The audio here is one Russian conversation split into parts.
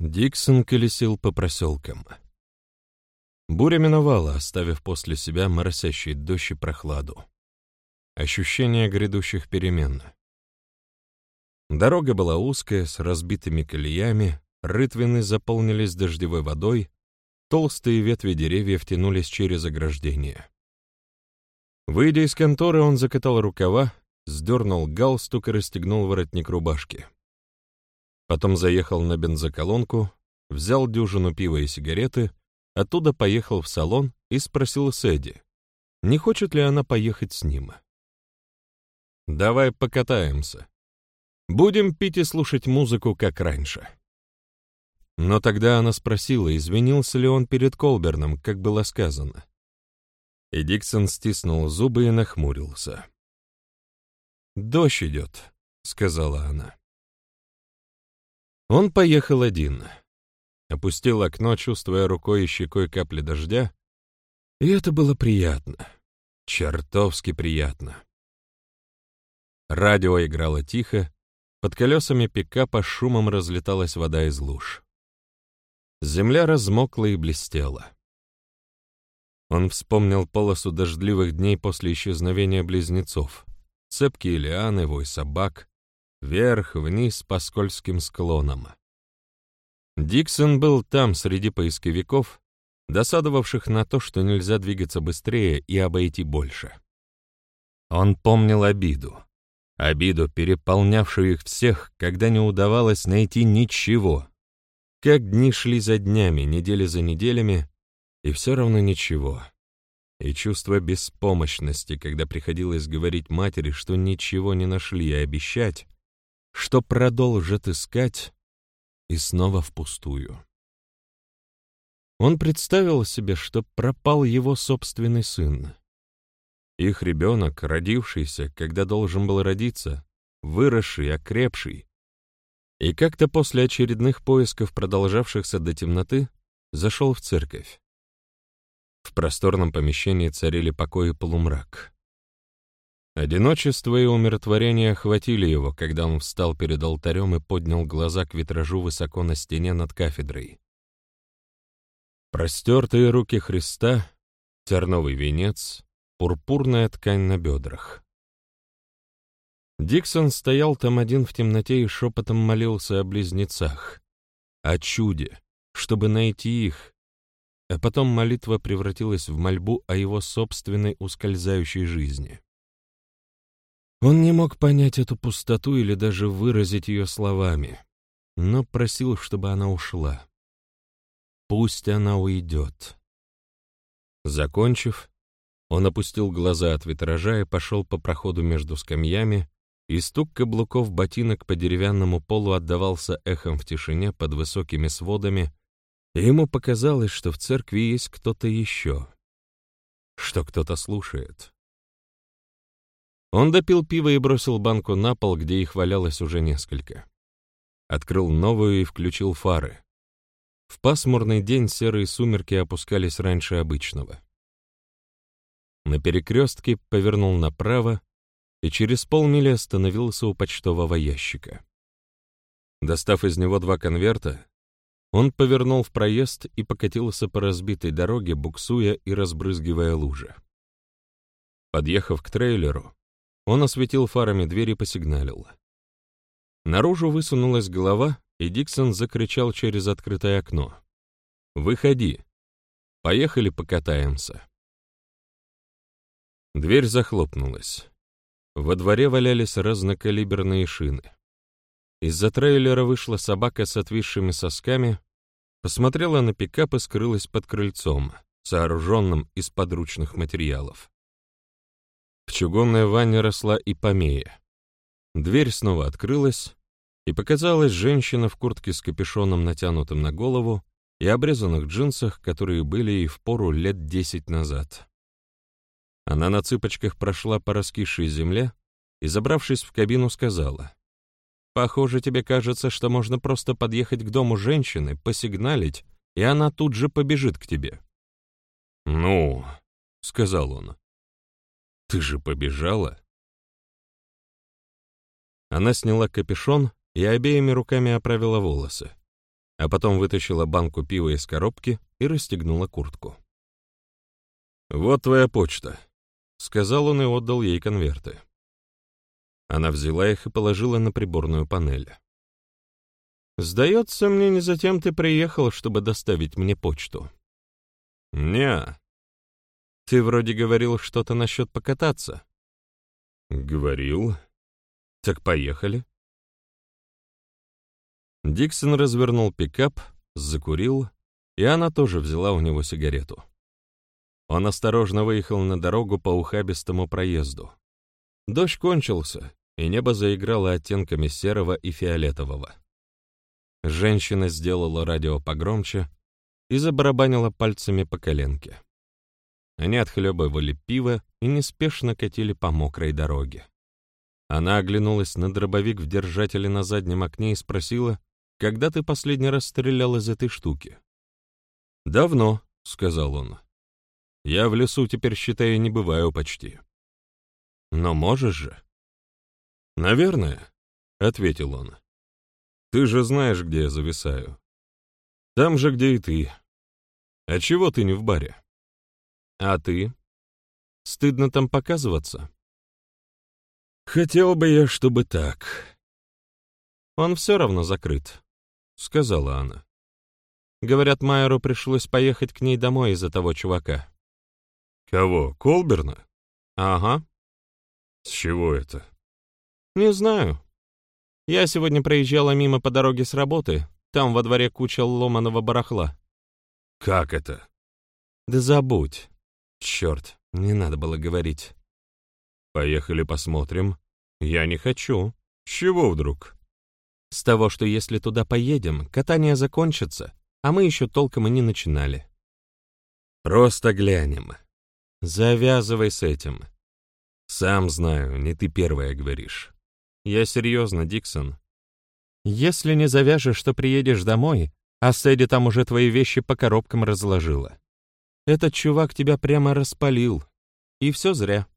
Диксон колесил по проселкам. Буря миновала, оставив после себя моросящий дождь и прохладу. Ощущение грядущих перемен. Дорога была узкая, с разбитыми колеями, рытвины заполнились дождевой водой, толстые ветви деревьев тянулись через ограждение. Выйдя из конторы, он закатал рукава, сдернул галстук и расстегнул воротник рубашки. Потом заехал на бензоколонку, взял дюжину пива и сигареты, оттуда поехал в салон и спросил Сэдди, не хочет ли она поехать с ним. «Давай покатаемся. Будем пить и слушать музыку, как раньше». Но тогда она спросила, извинился ли он перед Колберном, как было сказано. И Диксон стиснул зубы и нахмурился. «Дождь идет», — сказала она. Он поехал один. Опустил окно, чувствуя рукой и щекой капли дождя, и это было приятно, чертовски приятно. Радио играло тихо, под колесами пикапа шумом разлеталась вода из луж. Земля размокла и блестела. Он вспомнил полосу дождливых дней после исчезновения близнецов, цепкие лианы, вой собак, вверх-вниз по скользким склонам. Диксон был там среди поисковиков, досадовавших на то, что нельзя двигаться быстрее и обойти больше. Он помнил обиду. Обиду, переполнявшую их всех, когда не удавалось найти ничего. Как дни шли за днями, недели за неделями, и все равно ничего. И чувство беспомощности, когда приходилось говорить матери, что ничего не нашли, и обещать, что продолжит искать, и снова впустую. Он представил себе, что пропал его собственный сын. Их ребенок, родившийся, когда должен был родиться, выросший, окрепший, и как-то после очередных поисков, продолжавшихся до темноты, зашел в церковь. В просторном помещении царили покой и полумрак. Одиночество и умиротворение охватили его, когда он встал перед алтарем и поднял глаза к витражу высоко на стене над кафедрой. Простертые руки Христа, терновый венец, пурпурная ткань на бедрах. Диксон стоял там один в темноте и шепотом молился о близнецах, о чуде, чтобы найти их, а потом молитва превратилась в мольбу о его собственной ускользающей жизни. Он не мог понять эту пустоту или даже выразить ее словами, но просил, чтобы она ушла. Пусть она уйдет. Закончив, он опустил глаза от витража и пошел по проходу между скамьями, и стук каблуков ботинок по деревянному полу отдавался эхом в тишине под высокими сводами, и ему показалось, что в церкви есть кто-то еще, что кто-то слушает. Он допил пиво и бросил банку на пол, где их валялось уже несколько. Открыл новую и включил фары. В пасмурный день серые сумерки опускались раньше обычного. На перекрестке повернул направо и через полмили остановился у почтового ящика. Достав из него два конверта, он повернул в проезд и покатился по разбитой дороге, буксуя и разбрызгивая лужи. Подъехав к трейлеру, он осветил фарами дверь и посигналил. Наружу высунулась голова, и Диксон закричал через открытое окно. «Выходи! Поехали покатаемся!» Дверь захлопнулась. Во дворе валялись разнокалиберные шины. Из-за трейлера вышла собака с отвисшими сосками, посмотрела на пикап и скрылась под крыльцом, сооруженным из подручных материалов. Чугунной ванне росла и помея. Дверь снова открылась, и показалась женщина в куртке с капюшоном, натянутым на голову, и обрезанных джинсах, которые были ей в пору лет десять назад. Она на цыпочках прошла по раскисшей земле и, забравшись в кабину, сказала, «Похоже, тебе кажется, что можно просто подъехать к дому женщины, посигналить, и она тут же побежит к тебе». «Ну», — сказал он, ты же побежала. Она сняла капюшон и обеими руками оправила волосы. а потом вытащила банку пива из коробки и расстегнула куртку. «Вот твоя почта», — сказал он и отдал ей конверты. Она взяла их и положила на приборную панель. «Сдается мне, не затем ты приехал, чтобы доставить мне почту». «Не». «Ты вроде говорил что-то насчет покататься». «Говорил. Так поехали». Диксон развернул пикап, закурил, и она тоже взяла у него сигарету. Он осторожно выехал на дорогу по ухабистому проезду. Дождь кончился, и небо заиграло оттенками серого и фиолетового. Женщина сделала радио погромче и забарабанила пальцами по коленке. Они отхлебывали пиво и неспешно катили по мокрой дороге. Она оглянулась на дробовик в держателе на заднем окне и спросила, когда ты последний раз стрелял из этой штуки?» «Давно», — сказал он. «Я в лесу теперь, считаю, не бываю почти». «Но можешь же?» «Наверное», — ответил он. «Ты же знаешь, где я зависаю. Там же, где и ты. А чего ты не в баре?» «А ты? Стыдно там показываться?» «Хотел бы я, чтобы так». «Он все равно закрыт», — сказала она. Говорят, Майеру пришлось поехать к ней домой из-за того чувака. Кого, Колберна? Ага. С чего это? Не знаю. Я сегодня проезжала мимо по дороге с работы. Там во дворе куча ломаного барахла. Как это? Да забудь. Черт, не надо было говорить. Поехали посмотрим. Я не хочу. С чего вдруг? С того, что если туда поедем, катание закончится, а мы еще толком и не начинали. Просто глянем. Завязывай с этим. Сам знаю, не ты первая говоришь. Я серьезно, Диксон. Если не завяжешь, что приедешь домой, а Сэдди там уже твои вещи по коробкам разложила. Этот чувак тебя прямо распалил. И все зря.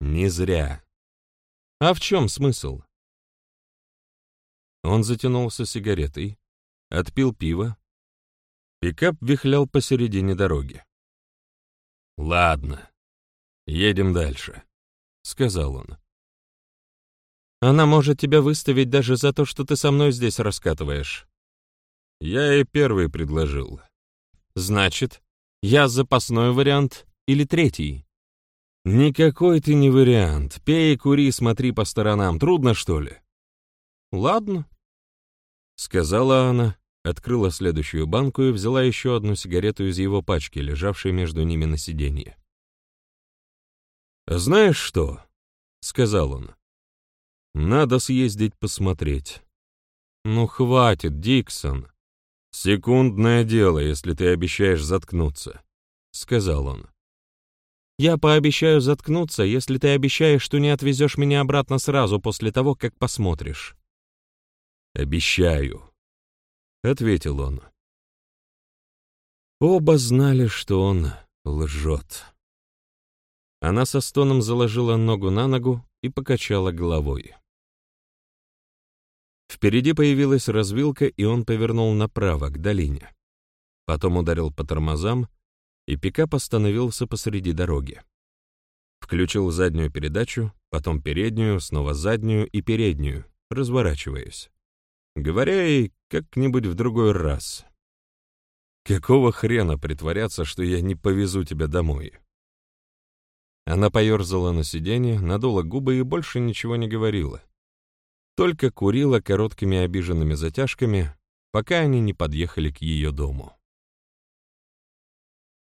Не зря. А в чем смысл? Он затянулся сигаретой, отпил пиво. Пикап вихлял посередине дороги. «Ладно, едем дальше», — сказал он. «Она может тебя выставить даже за то, что ты со мной здесь раскатываешь». Я и первый предложил. «Значит, я запасной вариант или третий?» «Никакой ты не вариант. Пей кури, смотри по сторонам. Трудно, что ли?» «Ладно», — сказала она, открыла следующую банку и взяла еще одну сигарету из его пачки, лежавшей между ними на сиденье. «Знаешь что?» — сказал он. «Надо съездить посмотреть». «Ну, хватит, Диксон. Секундное дело, если ты обещаешь заткнуться», — сказал он. «Я пообещаю заткнуться, если ты обещаешь, что не отвезешь меня обратно сразу после того, как посмотришь». «Обещаю», — ответил он. Оба знали, что он лжет. Она со стоном заложила ногу на ногу и покачала головой. Впереди появилась развилка, и он повернул направо, к долине. Потом ударил по тормозам, и пикап остановился посреди дороги. Включил заднюю передачу, потом переднюю, снова заднюю и переднюю, разворачиваясь говоря ей как-нибудь в другой раз. Какого хрена притворяться, что я не повезу тебя домой? Она поерзала на сиденье, надула губы и больше ничего не говорила. Только курила короткими обиженными затяжками, пока они не подъехали к ее дому.